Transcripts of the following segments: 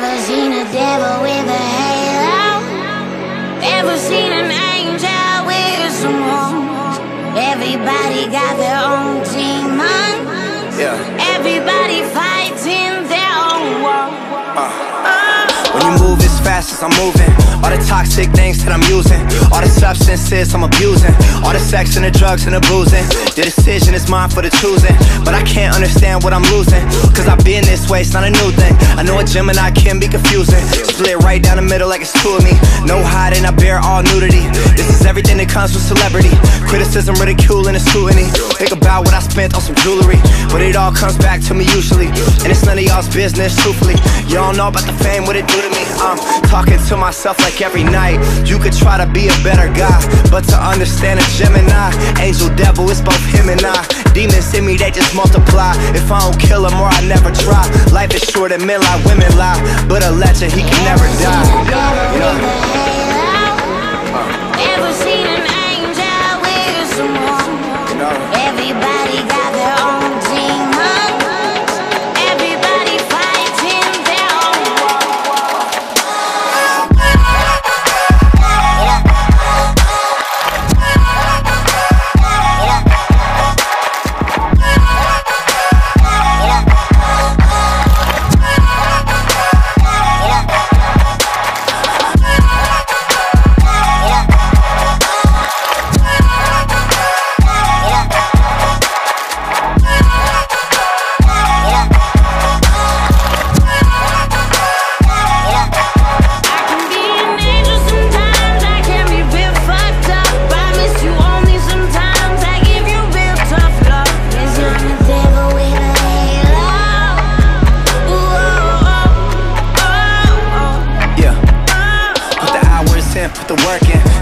Ever seen a devil with a halo? Ever seen an angel with some horns? Everybody got their own I'm moving, all the toxic things that I'm using, all the substances I'm abusing, all the sex and the drugs and the boozing. The decision is mine for the choosing, but I can't understand what I'm losing. Cause I've been this way, it's not a new thing. I know a Gemini can be confusing. Split right down the middle like it's two of me. No hiding, I bear all nudity. Everything that comes with celebrity. Criticism, ridicule, and a scrutiny. Think about what I spent on some jewelry, but it all comes back to me usually. And it's none of y'all's business, truthfully. Don't know about the fame, what it do to me. I'm talking to myself like every night. You could try to be a better guy, but to understand a Gemini, angel, devil, it's both him and I. Demons in me, they just multiply. If I don't kill them or I never try. Life is short and men lie, women lie. But a legend, he can never die. Ever an angel with some horns? Everybody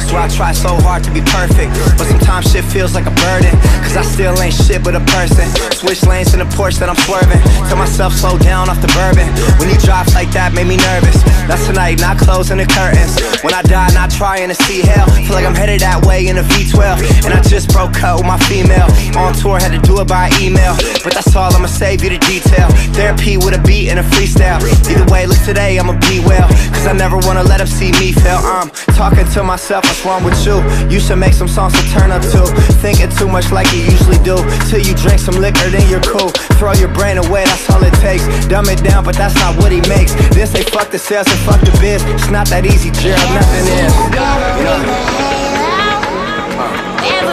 So I try so hard to be perfect. But sometimes shit feels like a burden. Cause I still ain't shit but a person. Switch lanes in the Porsche that I'm swerving. Tell myself slow down off the bourbon. When you drive like that, made me nervous. That's tonight, not closing the curtains. When I die, not trying to see hell. Feel like I'm headed that way in a V12. And I just broke up with my female. On tour, had to do it by email. But that's all, I'ma save you the detail. Therapy with a beat and a freestyle. Either way, look today, I'ma be well. Cause I never wanna let them see me fail. I'm talking to myself, yourself, what's wrong with you? You should make some songs to turn up to Thinking too much like you usually do Till you drink some liquor, then you're cool Throw your brain away, that's all it takes Dumb it down, but that's not what he makes This ain't fuck the sales and fuck the biz It's not that easy, Gerald, nothing is yeah.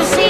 Yeah.